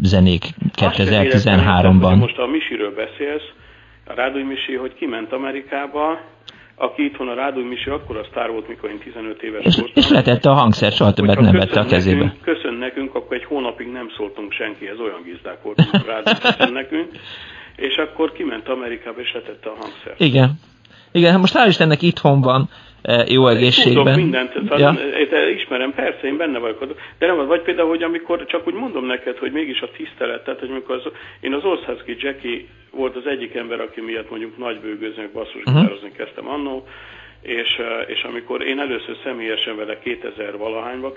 zenék 2013-ban. Most a Misiről beszélsz, a Rádúj Misi, hogy kiment Amerikába, aki itthon a Rádúj Misi akkor a sztár volt, mikor én 15 éves és, voltam. És letette a hangszer, soha többet nem vette a kezébe. Nekünk, köszön nekünk, akkor egy hónapig nem szóltunk senkihez, olyan gizdák voltunk a Rádúj nekünk. És akkor kiment Amerikába és letette a hangszer. Igen. Igen, hát most hál' Istennek itthon van, jó egészségben. Tudok mindent, szóval ja. ismerem, persze, én benne vagyok. De nem az, vagy például, hogy amikor csak úgy mondom neked, hogy mégis a tisztelet, tehát hogy amikor az, én az Országszki Jackie volt az egyik ember, aki miatt mondjuk nagy bőgőzni, basszus uh-huh. kezdtem annó, és, és amikor én először személyesen vele 2000 valahányba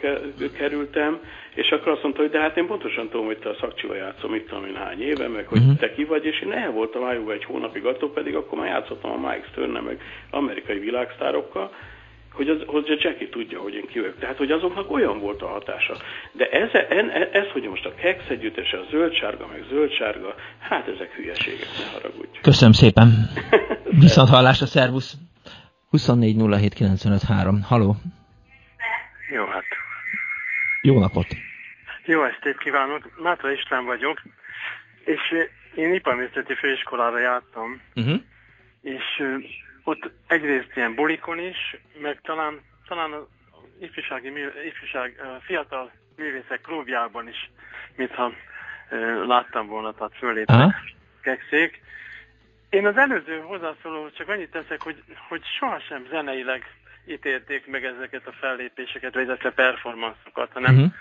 kerültem, és akkor azt mondta, hogy de hát én pontosan tudom, hogy te a szakcsival játszom, mit tudom én hány éve, meg hogy uh-huh. te ki vagy, és én el voltam ájúva egy hónapig, attól pedig akkor már játszottam a Mike stern meg amerikai világsztárokkal, hogy, az, hogy a Jackie tudja, hogy én ki vagyok. Tehát, hogy azoknak olyan volt a hatása. De ez, en, ez hogy most a Kex együttese, a zöldsárga, meg zöldsárga, hát ezek hülyeségek, ne haragudj. Köszönöm szépen. Viszont hallásra, szervusz. 24 Haló. Jó, hát Jó napot! Jó estét kívánok! Mátra István vagyok, és én iparművészeti főiskolára jártam, uh-huh. és ott egyrészt ilyen bulikon is, meg talán, talán az ifjúsági, ifjúság, fiatal művészek klubjában is, mintha láttam volna, tehát föléptek kekszék. Én az előző hozzászóló csak annyit teszek, hogy, hogy sohasem zeneileg ítélték meg ezeket a fellépéseket, vagy ezeket a performanszokat, hanem, uh-huh.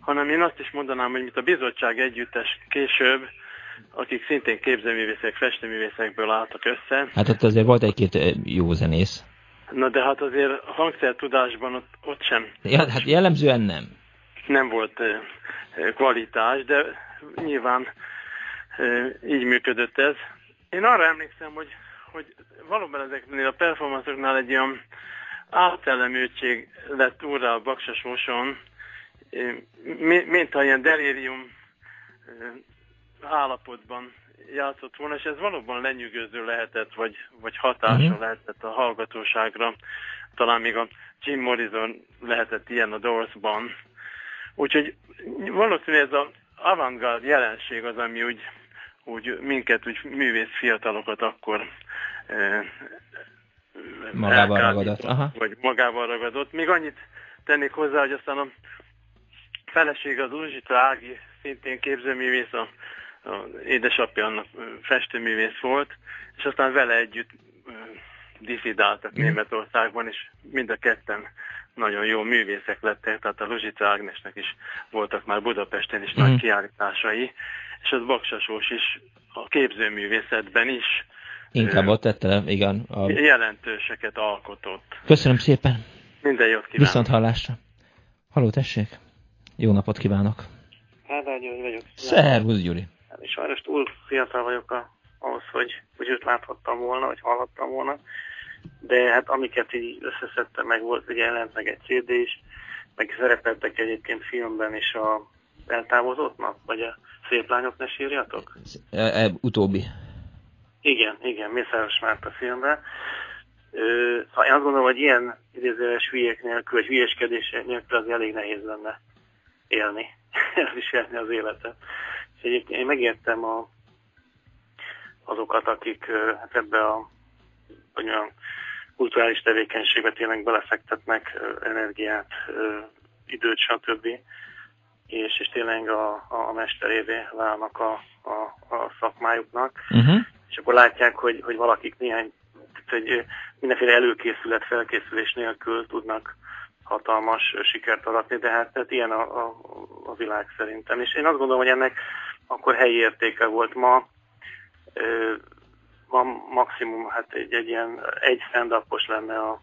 hanem én azt is mondanám, hogy mint a bizottság együttes később, akik szintén képzőművészek, festőművészekből álltak össze. Hát ott azért volt egy-két jó zenész. Na de hát azért a hangszertudásban ott, ott sem. Ja, hát jellemzően nem. Nem volt kvalitás, de nyilván így működött ez. Én arra emlékszem, hogy, hogy valóban ezeknél a performancoknál egy olyan átellemültség lett úrra a Baksasmoson, mint ha ilyen delírium állapotban játszott volna, és ez valóban lenyűgöző lehetett, vagy, vagy hatása uh-huh. lehetett a hallgatóságra. Talán még a Jim Morrison lehetett ilyen a Doors-ban. Úgyhogy valószínűleg ez az avantgard jelenség az, ami úgy, úgy minket, úgy művész fiatalokat akkor eh, magával ragadott. Aha. Vagy magával ragadott. Még annyit tennék hozzá, hogy aztán a feleség az Uzsita Ági, szintén képzőművész, a, a édesapja annak festőművész volt, és aztán vele együtt diszidáltak mm. Németországban, és mind a ketten nagyon jó művészek lettek, tehát a Luzsica Ágnesnek is voltak már Budapesten is mm. nagy kiállításai, és az Baksasós is a képzőművészetben is Inkább ott tette igen. A... Jelentőseket alkotott. Köszönöm szépen. Minden jót kívánok. Viszont hallásra. Halló, tessék. Jó napot kívánok. Hádár György vagyok. Szervusz, Gyuri. Sajnos túl fiatal vagyok a, ahhoz, hogy, hogy őt láthattam volna, vagy hallhattam volna. De hát amiket így összeszedtem, meg volt, ugye jelent meg egy CD is, meg szerepeltek egyébként filmben is a eltávozottnak, vagy a Szép lányok ne sírjatok? E, e, utóbbi. Igen, igen, Mészáros Márta filmben. Ö, szóval én azt gondolom, hogy ilyen idézőes hülyék nélkül, vagy hülyeskedés nélkül az elég nehéz lenne élni, elviselni az életet. És egyébként én megértem a, azokat, akik hát ebbe a olyan kulturális tevékenységbe tényleg belefektetnek energiát, időt, stb. És, és tényleg a, a mesterévé válnak a, a, a szakmájuknak. Uh-huh és akkor látják, hogy, hogy valakik néhány, tehát egy mindenféle előkészület, felkészülés nélkül tudnak hatalmas sikert aratni, de hát tehát ilyen a, a, a világ szerintem. És én azt gondolom, hogy ennek akkor helyi értéke volt ma, ö, ma maximum hát egy, egy ilyen egy stand lenne a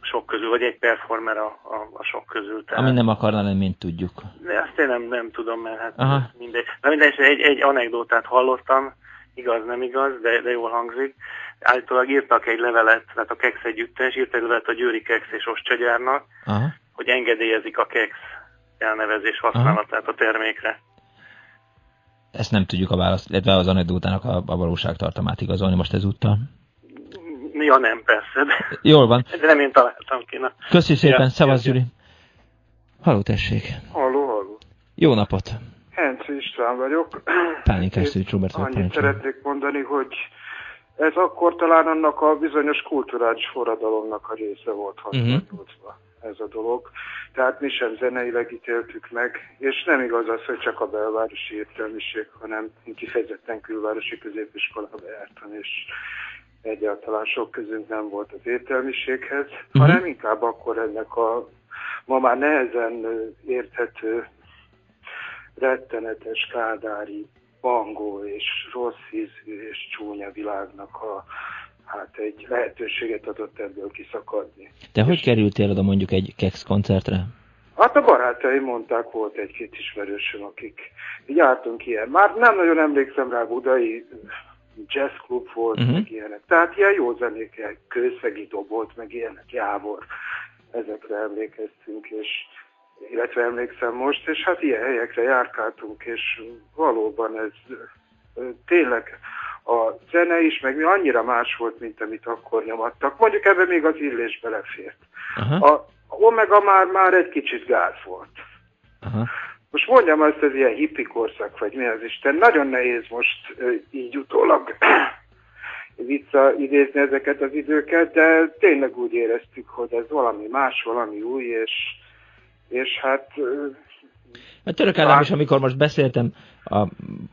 sok közül, vagy egy performer a, a, a sok közül. Tehát... Ami nem akarna lenni, mint tudjuk. De ezt én nem, nem tudom, mert hát Aha. mindegy. Na mindegy, egy, egy anekdotát hallottam, igaz, nem igaz, de, de jól hangzik. Állítólag írtak egy levelet, tehát a Kex együttes, írt egy levelet a Győri Kex és Ostcsagyárnak, Aha. hogy engedélyezik a Kex elnevezés használatát Aha. a termékre. Ezt nem tudjuk a választ, illetve az anekdótának a, a valóságtartamát igazolni most ezúttal. Ja, nem, persze. De, Jól van. De nem én találtam ki. Na. Köszi szépen, ja, Szavasz Gyuri. Halló, tessék. Halló, halló. Jó napot. Henci István vagyok. Pálinkás Szűcs Robert Annyit szeretnék mondani, hogy ez akkor talán annak a bizonyos kulturális forradalomnak a része volt 68 uh-huh. Mhm. ez a dolog. Tehát mi sem zeneileg ítéltük meg, és nem igaz az, hogy csak a belvárosi értelmiség, hanem én kifejezetten külvárosi középiskolába jártam, és egyáltalán sok közünk nem volt az értelmiséghez, uh-huh. hanem inkább akkor ennek a ma már nehezen érthető rettenetes kádári bangó és rossz ízű és csúnya világnak a, hát egy lehetőséget adott ebből kiszakadni. De hogy kerültél oda mondjuk egy Kex koncertre? Hát a barátaim mondták, volt egy-két ismerősöm, akik jártunk ilyen. Már nem nagyon emlékszem rá, budai jazzklub volt, uh-huh. meg ilyenek. Tehát ilyen jó zenék, kőszegi dobolt, meg ilyenek, jávor. Ezekre emlékeztünk, és illetve emlékszem most, és hát ilyen helyekre járkáltunk, és valóban ez tényleg a zene is, meg mi annyira más volt, mint amit akkor nyomattak. Mondjuk ebben még az illés belefért. Uh-huh. A Omega már, már egy kicsit gáz volt. Aha. Most mondjam azt, ez ilyen hippi korszak, vagy mi az Isten, nagyon nehéz most így utólag visszaidézni ezeket az időket, de tényleg úgy éreztük, hogy ez valami más, valami új, és, és hát... A török állam is, amikor most beszéltem, a,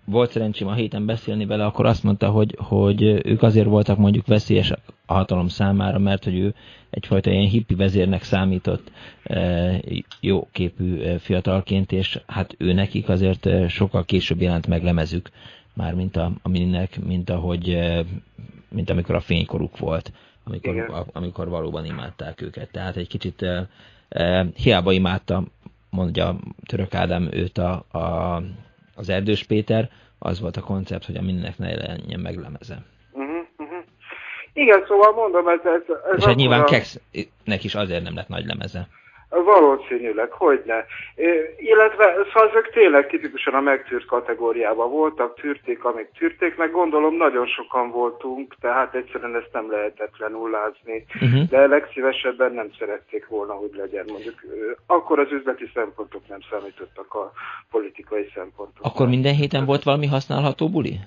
volt szerencsém a héten beszélni vele, akkor azt mondta, hogy, hogy ők azért voltak mondjuk veszélyesek a hatalom számára, mert hogy ő egyfajta ilyen hippi vezérnek számított jó képű fiatalként, és hát ő nekik azért sokkal később jelent meg lemezük, már mint, a, a minnek, mint ahogy mint amikor a fénykoruk volt, amikor, a, amikor valóban imádták őket. Tehát egy kicsit e, e, hiába imádta, mondja Török Ádám őt a, a, az Erdős Péter, az volt a koncept, hogy a mindennek ne legyen meglemeze. Uh-huh, uh-huh. Igen, szóval mondom, ez... ez, ez És egy nyilván a... Kexnek is azért nem lett nagy lemeze. Valószínűleg, hogyne. Illetve szóval ezek tényleg tipikusan a megtűrt kategóriában voltak, tűrték, amik tűrték, meg gondolom nagyon sokan voltunk, tehát egyszerűen ezt nem lehetett lenullázni, uh-huh. de legszívesebben nem szerették volna, hogy legyen. Mondjuk akkor az üzleti szempontok nem számítottak a politikai szempontok. Akkor minden héten volt valami használható buli?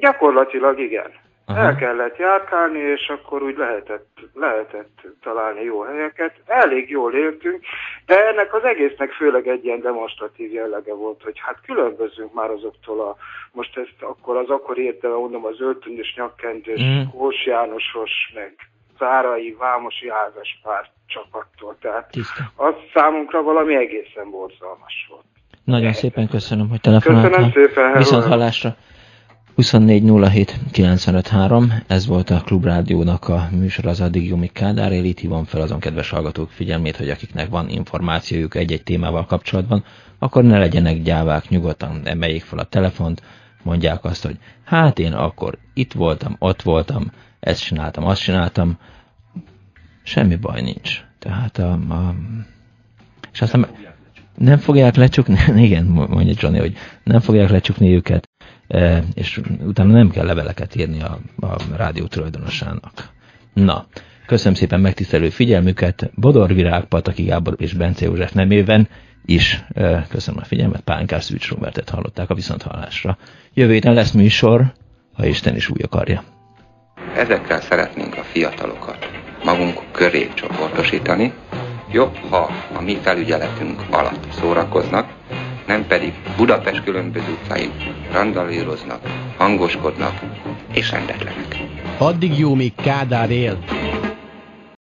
Gyakorlatilag igen. Aha. El kellett járkálni, és akkor úgy lehetett, lehetett találni jó helyeket. Elég jól éltünk, de ennek az egésznek főleg egy ilyen demonstratív jellege volt, hogy hát különbözünk már azoktól a, most ezt akkor az akkor értem, mondom, az öltönyös, nyakkendős, mm. Kós Jánosos, meg Zárai, Vámosi házaspár csapattól. Tehát Tiszta. az számunkra valami egészen borzalmas volt. Nagyon szépen köszönöm, hogy telefonáltál. Köszönöm szépen. Viszont hallásra. 24 ez volt a Klubrádiónak a műsor az addig Jumik Kádár. Él, itt hívom fel azon kedves hallgatók figyelmét, hogy akiknek van információjuk egy-egy témával kapcsolatban, akkor ne legyenek gyávák, nyugodtan emeljék fel a telefont, mondják azt, hogy hát én akkor itt voltam, ott voltam, ezt csináltam, azt csináltam, semmi baj nincs. Tehát a, a és aztán nem fogják lecsukni, igen, mondja Johnny, hogy nem fogják lecsukni őket, és utána nem kell leveleket írni a, a rádió tulajdonosának. Na, köszönöm szépen megtisztelő figyelmüket, Bodor Virág, Pataki Gábor és Bence József nemében is e, köszönöm a figyelmet, Pánkár Szűcs Robertet hallották a viszonthallásra. Jövő héten lesz műsor, ha Isten is úgy akarja. Ezekkel szeretnénk a fiatalokat magunk köré csoportosítani. Jobb, ha a mi felügyeletünk alatt szórakoznak, nem pedig Budapest különböző utcáin randalíroznak, hangoskodnak és rendetlenek. Addig jó, míg Kádár él.